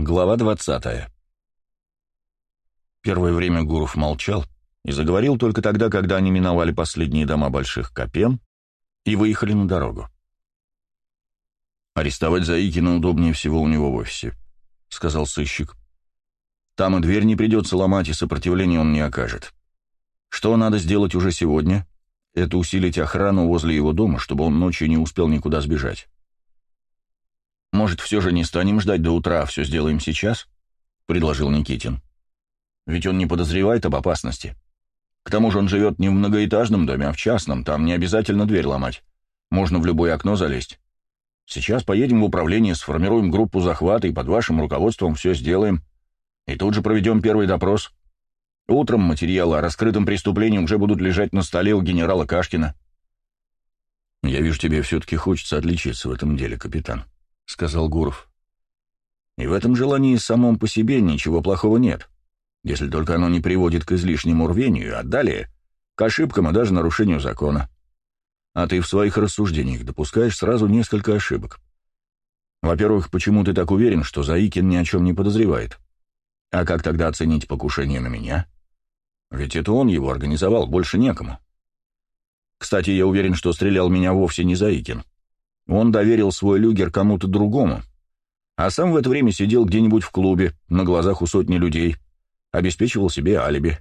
Глава 20 Первое время Гуров молчал и заговорил только тогда, когда они миновали последние дома больших копен и выехали на дорогу. «Арестовать Заикина удобнее всего у него в офисе», — сказал сыщик. «Там и дверь не придется ломать, и сопротивления он не окажет. Что надо сделать уже сегодня? Это усилить охрану возле его дома, чтобы он ночью не успел никуда сбежать». «Может, все же не станем ждать до утра, а все сделаем сейчас?» — предложил Никитин. «Ведь он не подозревает об опасности. К тому же он живет не в многоэтажном доме, а в частном, там не обязательно дверь ломать. Можно в любое окно залезть. Сейчас поедем в управление, сформируем группу захвата и под вашим руководством все сделаем. И тут же проведем первый допрос. Утром материалы о раскрытом преступлении уже будут лежать на столе у генерала Кашкина». «Я вижу, тебе все-таки хочется отличиться в этом деле, капитан», — сказал Гуров. «И в этом желании самом по себе ничего плохого нет, если только оно не приводит к излишнему рвению, а далее — к ошибкам и даже нарушению закона. А ты в своих рассуждениях допускаешь сразу несколько ошибок. Во-первых, почему ты так уверен, что Заикин ни о чем не подозревает? А как тогда оценить покушение на меня? Ведь это он его организовал, больше некому. Кстати, я уверен, что стрелял меня вовсе не Заикин. Он доверил свой люгер кому-то другому, а сам в это время сидел где-нибудь в клубе, на глазах у сотни людей, обеспечивал себе алиби.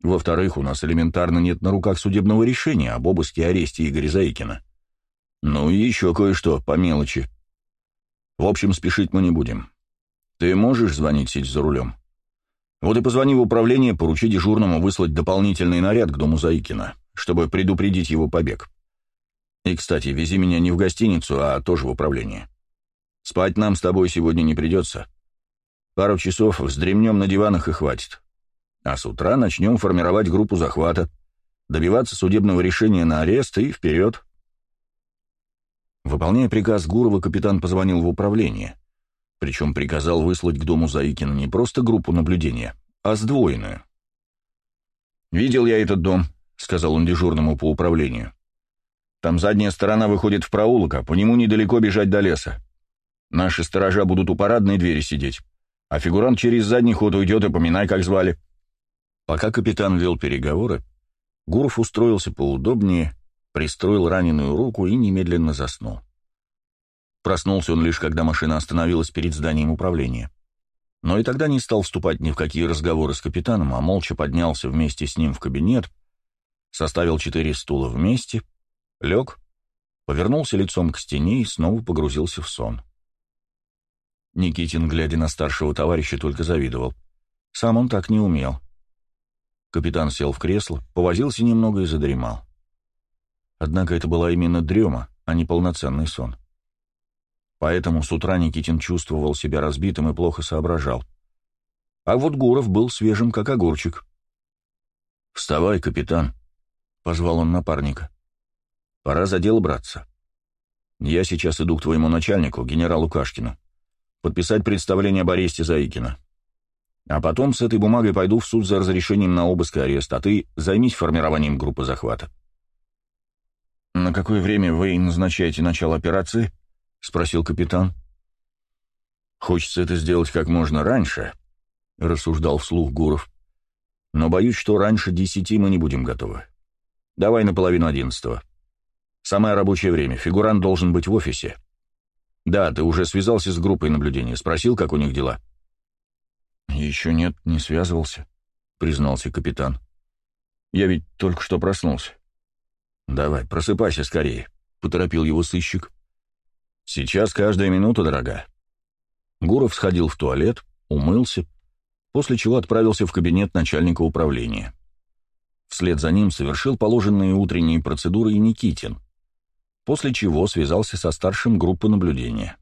Во-вторых, у нас элементарно нет на руках судебного решения об обыске и аресте Игоря Заикина. Ну и еще кое-что, по мелочи. В общем, спешить мы не будем. Ты можешь звонить, сидя за рулем? Вот и позвони в управление, поручи дежурному выслать дополнительный наряд к дому Заикина, чтобы предупредить его побег. И, кстати, вези меня не в гостиницу, а тоже в управление. Спать нам с тобой сегодня не придется. Пару часов вздремнем на диванах и хватит. А с утра начнем формировать группу захвата, добиваться судебного решения на арест и вперед. Выполняя приказ Гурова, капитан позвонил в управление. Причем приказал выслать к дому Заикина не просто группу наблюдения, а сдвоенную. «Видел я этот дом», — сказал он дежурному по управлению. Там задняя сторона выходит в проулок, а по нему недалеко бежать до леса. Наши сторожа будут у парадной двери сидеть, а фигурант через задний ход уйдет и поминай, как звали». Пока капитан вел переговоры, Гуров устроился поудобнее, пристроил раненую руку и немедленно заснул. Проснулся он лишь, когда машина остановилась перед зданием управления. Но и тогда не стал вступать ни в какие разговоры с капитаном, а молча поднялся вместе с ним в кабинет, составил четыре стула вместе — лег, повернулся лицом к стене и снова погрузился в сон. Никитин, глядя на старшего товарища, только завидовал. Сам он так не умел. Капитан сел в кресло, повозился немного и задремал. Однако это была именно дрема, а не полноценный сон. Поэтому с утра Никитин чувствовал себя разбитым и плохо соображал. А вот Гуров был свежим, как огурчик. «Вставай, капитан», — позвал он напарника. Пора за дело браться. Я сейчас иду к твоему начальнику, генералу Кашкину, подписать представление об аресте Заикина. А потом с этой бумагой пойду в суд за разрешением на обыск и арест, а ты займись формированием группы захвата. «На какое время вы назначаете начало операции?» — спросил капитан. «Хочется это сделать как можно раньше», — рассуждал вслух Гуров. «Но боюсь, что раньше десяти мы не будем готовы. Давай на половину одиннадцатого». Самое рабочее время. Фигурант должен быть в офисе. Да, ты уже связался с группой наблюдения. Спросил, как у них дела? Еще нет, не связывался, признался капитан. Я ведь только что проснулся. Давай, просыпайся скорее, поторопил его сыщик. Сейчас каждая минута дорога. Гуров сходил в туалет, умылся, после чего отправился в кабинет начальника управления. Вслед за ним совершил положенные утренние процедуры и Никитин — после чего связался со старшим группы наблюдения.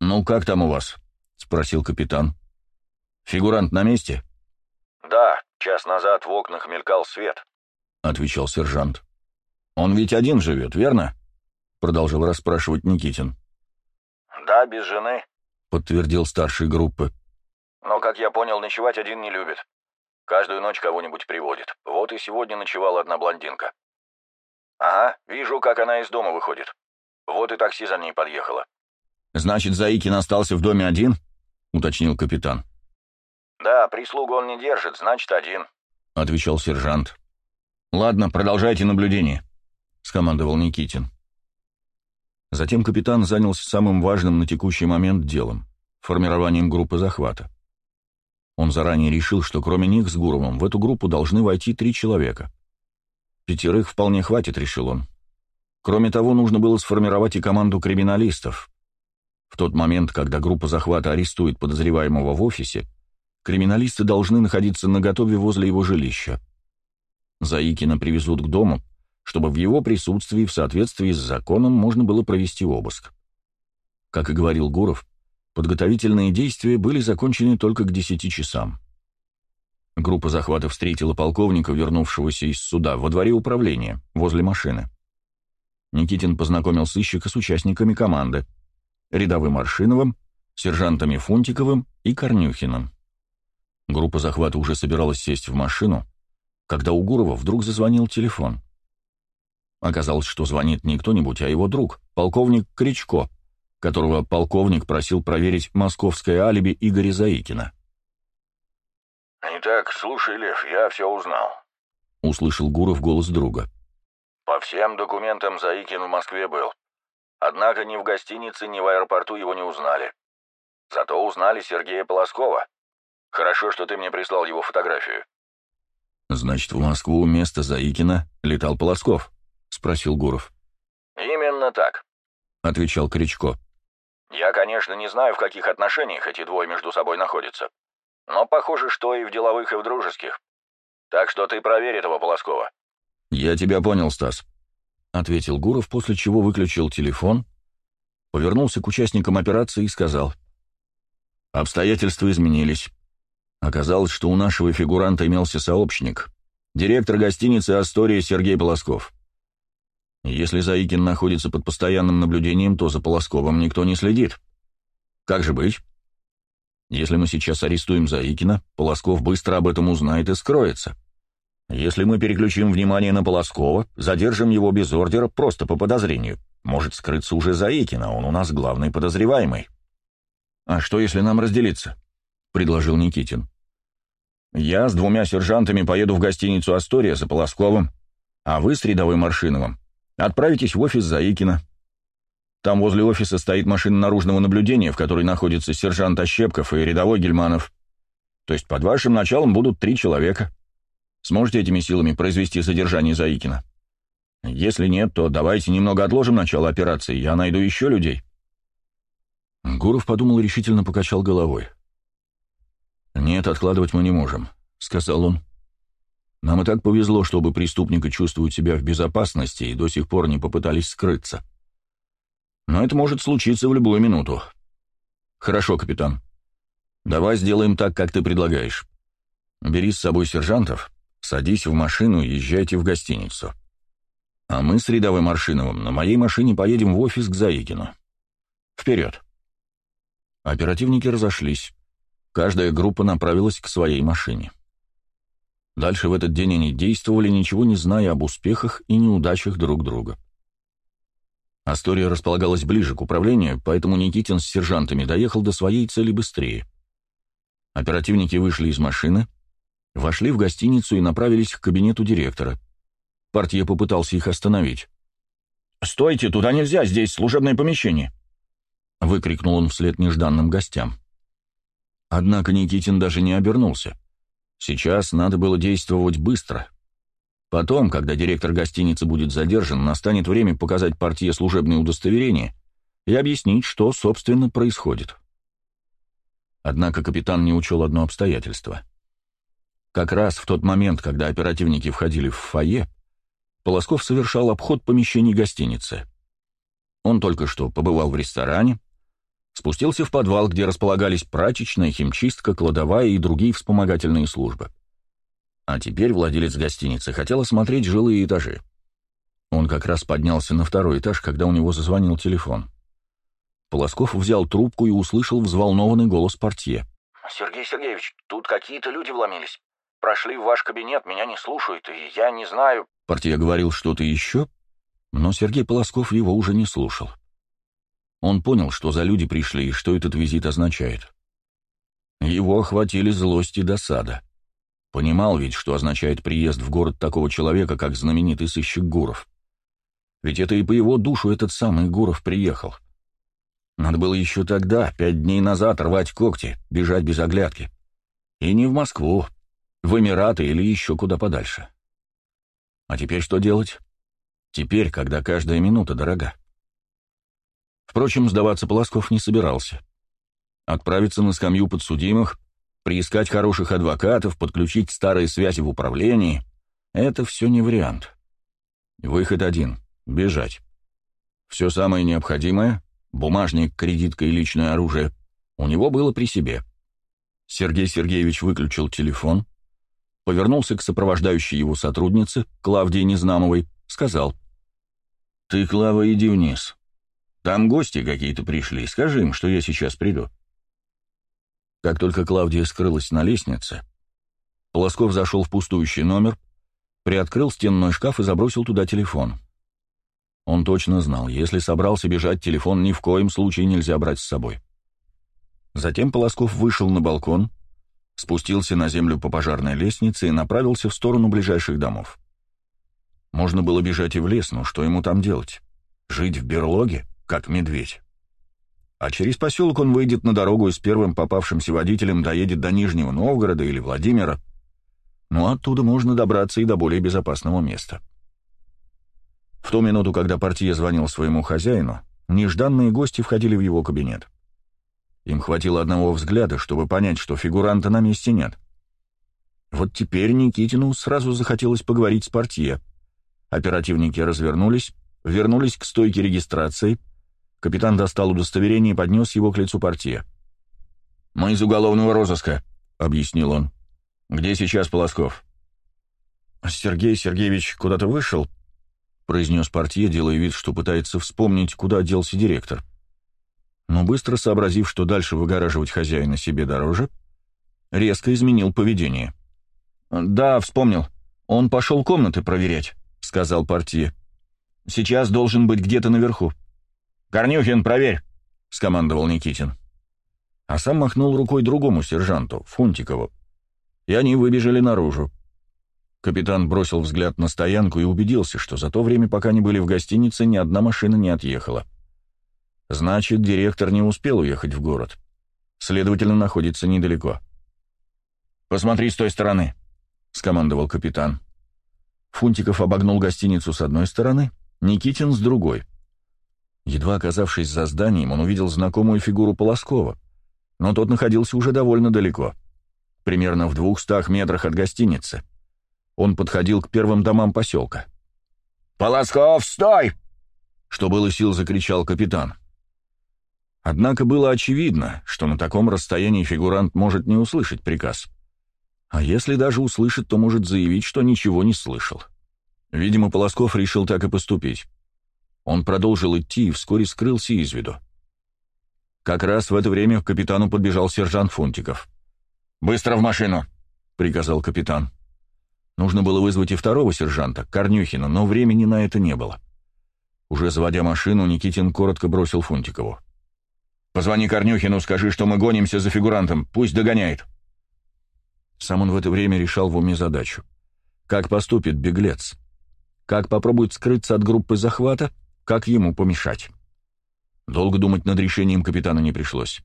«Ну, как там у вас?» — спросил капитан. «Фигурант на месте?» «Да, час назад в окнах мелькал свет», — отвечал сержант. «Он ведь один живет, верно?» — продолжил расспрашивать Никитин. «Да, без жены», — подтвердил старший группы. «Но, как я понял, ночевать один не любит. Каждую ночь кого-нибудь приводит. Вот и сегодня ночевала одна блондинка. «Ага, вижу, как она из дома выходит. Вот и такси за ней подъехало». «Значит, Заикин остался в доме один?» — уточнил капитан. «Да, прислугу он не держит, значит, один», — отвечал сержант. «Ладно, продолжайте наблюдение», — скомандовал Никитин. Затем капитан занялся самым важным на текущий момент делом — формированием группы захвата. Он заранее решил, что кроме них с Гуровым в эту группу должны войти три человека. Пятерых вполне хватит, решил он. Кроме того, нужно было сформировать и команду криминалистов. В тот момент, когда группа захвата арестует подозреваемого в офисе, криминалисты должны находиться наготове возле его жилища. Заикина привезут к дому, чтобы в его присутствии в соответствии с законом можно было провести обыск. Как и говорил Гуров, подготовительные действия были закончены только к 10 часам. Группа захвата встретила полковника, вернувшегося из суда, во дворе управления, возле машины. Никитин познакомил сыщика с участниками команды, рядовым Аршиновым, сержантами Фунтиковым и Корнюхиным. Группа захвата уже собиралась сесть в машину, когда у Гурова вдруг зазвонил телефон. Оказалось, что звонит не кто-нибудь, а его друг, полковник Кричко, которого полковник просил проверить московское алиби Игоря Заикина. «Итак, слушай, Лев, я все узнал», — услышал Гуров голос друга. «По всем документам Заикин в Москве был. Однако ни в гостинице, ни в аэропорту его не узнали. Зато узнали Сергея Полоскова. Хорошо, что ты мне прислал его фотографию». «Значит, в Москву вместо Заикина летал Полосков?» — спросил Гуров. «Именно так», — отвечал Кричко. «Я, конечно, не знаю, в каких отношениях эти двое между собой находятся. Но похоже, что и в деловых, и в дружеских. Так что ты проверь этого Полоскова». «Я тебя понял, Стас», — ответил Гуров, после чего выключил телефон, повернулся к участникам операции и сказал. «Обстоятельства изменились. Оказалось, что у нашего фигуранта имелся сообщник, директор гостиницы «Астория» Сергей Полосков. Если Заикин находится под постоянным наблюдением, то за Полосковым никто не следит. Как же быть? Если мы сейчас арестуем Заикина, Полосков быстро об этом узнает и скроется. Если мы переключим внимание на Полоскова, задержим его без ордера просто по подозрению, может скрыться уже Заикин, а он у нас главный подозреваемый. «А что, если нам разделиться?» — предложил Никитин. «Я с двумя сержантами поеду в гостиницу «Астория» за Полосковым, а вы с рядовым Маршиновым отправитесь в офис Заикина. Там возле офиса стоит машина наружного наблюдения, в которой находится сержант Ощепков и рядовой Гельманов. То есть под вашим началом будут три человека. Сможете этими силами произвести задержание Заикина? Если нет, то давайте немного отложим начало операции, я найду еще людей». Гуров подумал и решительно покачал головой. «Нет, откладывать мы не можем», — сказал он. «Нам и так повезло, чтобы преступники чувствуют себя в безопасности и до сих пор не попытались скрыться. Но это может случиться в любую минуту. Хорошо, капитан. Давай сделаем так, как ты предлагаешь. Бери с собой сержантов, садись в машину и езжайте в гостиницу. А мы с рядовым Аршиновым на моей машине поедем в офис к Заикину. Вперед. Оперативники разошлись. Каждая группа направилась к своей машине. Дальше в этот день они действовали, ничего не зная об успехах и неудачах друг друга. Астория располагалась ближе к управлению, поэтому Никитин с сержантами доехал до своей цели быстрее. Оперативники вышли из машины, вошли в гостиницу и направились к кабинету директора. Партия попытался их остановить. «Стойте, туда нельзя, здесь служебное помещение!» — выкрикнул он вслед нежданным гостям. Однако Никитин даже не обернулся. Сейчас надо было действовать быстро, Потом, когда директор гостиницы будет задержан, настанет время показать партии служебное удостоверение и объяснить, что, собственно, происходит. Однако капитан не учел одно обстоятельство. Как раз в тот момент, когда оперативники входили в фойе, Полосков совершал обход помещений гостиницы. Он только что побывал в ресторане, спустился в подвал, где располагались прачечная, химчистка, кладовая и другие вспомогательные службы. А теперь владелец гостиницы хотел осмотреть жилые этажи. Он как раз поднялся на второй этаж, когда у него зазвонил телефон. Полосков взял трубку и услышал взволнованный голос портье. «Сергей Сергеевич, тут какие-то люди вломились. Прошли в ваш кабинет, меня не слушают, и я не знаю...» Портье говорил что-то еще, но Сергей Полосков его уже не слушал. Он понял, что за люди пришли и что этот визит означает. Его охватили злость и досада. Понимал ведь, что означает приезд в город такого человека, как знаменитый сыщик Гуров. Ведь это и по его душу этот самый Гуров приехал. Надо было еще тогда, пять дней назад, рвать когти, бежать без оглядки. И не в Москву, в Эмираты или еще куда подальше. А теперь что делать? Теперь, когда каждая минута дорога. Впрочем, сдаваться Полосков не собирался. Отправиться на скамью подсудимых, приискать хороших адвокатов, подключить старые связи в управлении — это все не вариант. Выход один — бежать. Все самое необходимое — бумажник, кредитка и личное оружие — у него было при себе. Сергей Сергеевич выключил телефон, повернулся к сопровождающей его сотруднице, Клавдии Незнамовой, сказал. «Ты, Клава, иди вниз. Там гости какие-то пришли, скажи им, что я сейчас приду». Как только Клавдия скрылась на лестнице, Полосков зашел в пустующий номер, приоткрыл стенной шкаф и забросил туда телефон. Он точно знал, если собрался бежать, телефон ни в коем случае нельзя брать с собой. Затем Полосков вышел на балкон, спустился на землю по пожарной лестнице и направился в сторону ближайших домов. Можно было бежать и в лес, но что ему там делать? Жить в берлоге, как медведь. А через поселок он выйдет на дорогу и с первым попавшимся водителем доедет до Нижнего Новгорода или Владимира. Ну, оттуда можно добраться и до более безопасного места. В ту минуту, когда партия звонил своему хозяину, нежданные гости входили в его кабинет. Им хватило одного взгляда, чтобы понять, что фигуранта на месте нет. Вот теперь Никитину сразу захотелось поговорить с портье. Оперативники развернулись, вернулись к стойке регистрации. Капитан достал удостоверение и поднес его к лицу портье. «Мы из уголовного розыска», — объяснил он. «Где сейчас Полосков?» «Сергей Сергеевич куда-то вышел», — произнес портье, делая вид, что пытается вспомнить, куда делся директор но быстро сообразив, что дальше выгораживать хозяина себе дороже, резко изменил поведение. «Да, вспомнил. Он пошел комнаты проверять», — сказал партия. «Сейчас должен быть где-то наверху». «Корнюхин, проверь», — скомандовал Никитин. А сам махнул рукой другому сержанту, Фунтикову, и они выбежали наружу. Капитан бросил взгляд на стоянку и убедился, что за то время, пока они были в гостинице, ни одна машина не отъехала. Значит, директор не успел уехать в город. Следовательно, находится недалеко. «Посмотри с той стороны», — скомандовал капитан. Фунтиков обогнул гостиницу с одной стороны, Никитин с другой. Едва оказавшись за зданием, он увидел знакомую фигуру Полоскова, но тот находился уже довольно далеко, примерно в двухстах метрах от гостиницы. Он подходил к первым домам поселка. «Полосков, стой!» — что было сил, закричал капитан. Однако было очевидно, что на таком расстоянии фигурант может не услышать приказ. А если даже услышит, то может заявить, что ничего не слышал. Видимо, Полосков решил так и поступить. Он продолжил идти и вскоре скрылся из виду. Как раз в это время к капитану подбежал сержант Фунтиков. «Быстро в машину!» — приказал капитан. Нужно было вызвать и второго сержанта, Корнюхина, но времени на это не было. Уже заводя машину, Никитин коротко бросил Фунтикову. Позвони Корнюхину, скажи, что мы гонимся за фигурантом, пусть догоняет». Сам он в это время решал в уме задачу. Как поступит беглец? Как попробует скрыться от группы захвата? Как ему помешать? Долго думать над решением капитана не пришлось.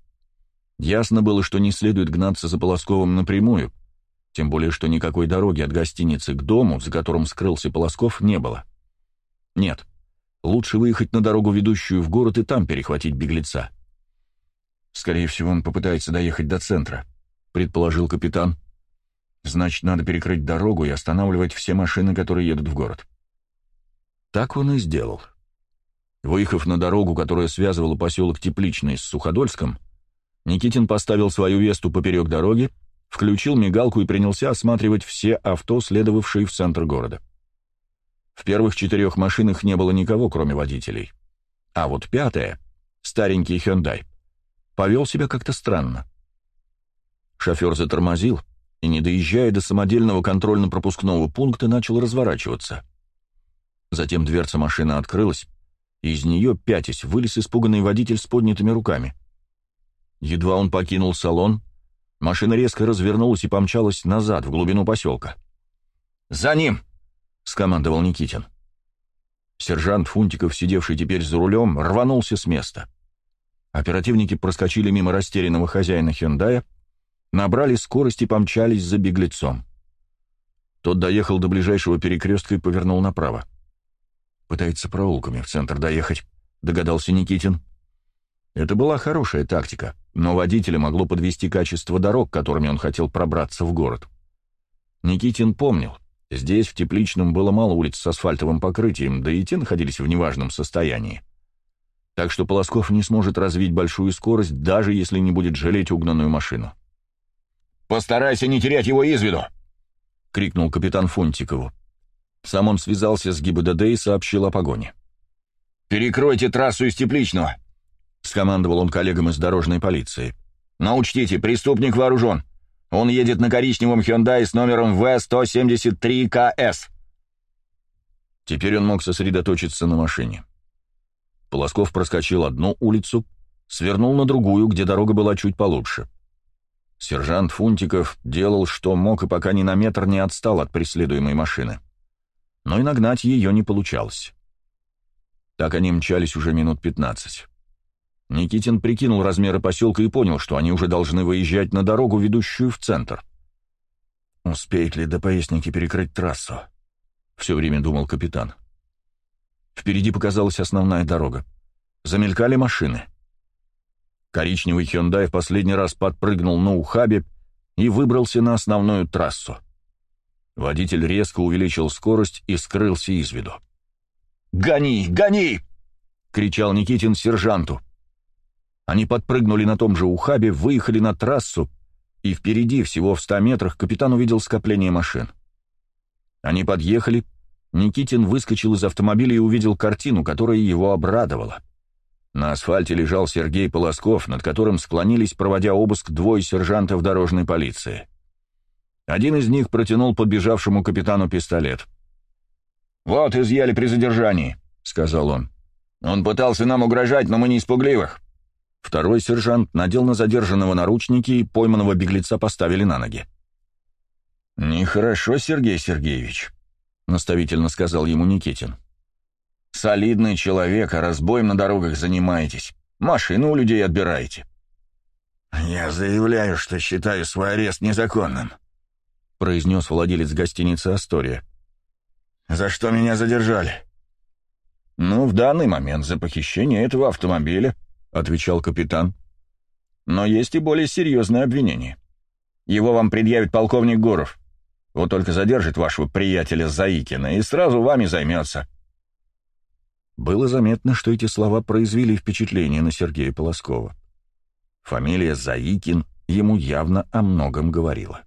Ясно было, что не следует гнаться за Полосковым напрямую, тем более, что никакой дороги от гостиницы к дому, за которым скрылся Полосков, не было. Нет, лучше выехать на дорогу, ведущую в город, и там перехватить беглеца. Скорее всего, он попытается доехать до центра, предположил капитан. Значит, надо перекрыть дорогу и останавливать все машины, которые едут в город. Так он и сделал. Выехав на дорогу, которая связывала поселок Тепличный с Суходольском, Никитин поставил свою весту поперек дороги, включил мигалку и принялся осматривать все авто, следовавшие в центр города. В первых четырех машинах не было никого, кроме водителей. А вот пятая, старенький Hyundai, повел себя как-то странно. Шофер затормозил и, не доезжая до самодельного контрольно-пропускного пункта, начал разворачиваться. Затем дверца машины открылась, из нее, пятясь, вылез испуганный водитель с поднятыми руками. Едва он покинул салон, машина резко развернулась и помчалась назад, в глубину поселка. «За ним!» — скомандовал Никитин. Сержант Фунтиков, сидевший теперь за рулем, рванулся с места. Оперативники проскочили мимо растерянного хозяина Хендая, набрали скорость и помчались за беглецом. Тот доехал до ближайшего перекрестка и повернул направо. Пытается проулками в центр доехать, догадался Никитин. Это была хорошая тактика, но водителя могло подвести качество дорог, которыми он хотел пробраться в город. Никитин помнил, здесь, в Тепличном, было мало улиц с асфальтовым покрытием, да и те находились в неважном состоянии. Так что Полосков не сможет развить большую скорость, даже если не будет жалеть угнанную машину. «Постарайся не терять его из виду!» — крикнул капитан Фунтикову. Сам он связался с ГИБДД и сообщил о погоне. «Перекройте трассу из Тепличного!» — скомандовал он коллегам из дорожной полиции. «Но учтите, преступник вооружен. Он едет на коричневом Hyundai с номером В-173КС». Теперь он мог сосредоточиться на машине. Полосков проскочил одну улицу, свернул на другую, где дорога была чуть получше. Сержант Фунтиков делал, что мог, и пока ни на метр не отстал от преследуемой машины. Но и нагнать ее не получалось. Так они мчались уже минут пятнадцать. Никитин прикинул размеры поселка и понял, что они уже должны выезжать на дорогу, ведущую в центр. «Успеет ли до поездники перекрыть трассу?» — все время думал капитан. Впереди показалась основная дорога. Замелькали машины — Коричневый Hyundai в последний раз подпрыгнул на ухабе и выбрался на основную трассу. Водитель резко увеличил скорость и скрылся из виду. «Гони! Гони!» — кричал Никитин сержанту. Они подпрыгнули на том же ухабе, выехали на трассу, и впереди, всего в ста метрах, капитан увидел скопление машин. Они подъехали, Никитин выскочил из автомобиля и увидел картину, которая его обрадовала. На асфальте лежал Сергей Полосков, над которым склонились, проводя обыск, двое сержантов дорожной полиции. Один из них протянул подбежавшему капитану пистолет. «Вот изъяли при задержании», — сказал он. «Он пытался нам угрожать, но мы не испугливых». Второй сержант надел на задержанного наручники и пойманного беглеца поставили на ноги. «Нехорошо, Сергей Сергеевич», — наставительно сказал ему Никитин. Солидный человек, а разбоем на дорогах занимаетесь. Машину у людей отбираете. «Я заявляю, что считаю свой арест незаконным», — произнес владелец гостиницы «Астория». «За что меня задержали?» «Ну, в данный момент за похищение этого автомобиля», — отвечал капитан. «Но есть и более серьезное обвинение. Его вам предъявит полковник Гуров. Вот только задержит вашего приятеля Заикина и сразу вами займется». Было заметно, что эти слова произвели впечатление на Сергея Полоскова. Фамилия Заикин ему явно о многом говорила.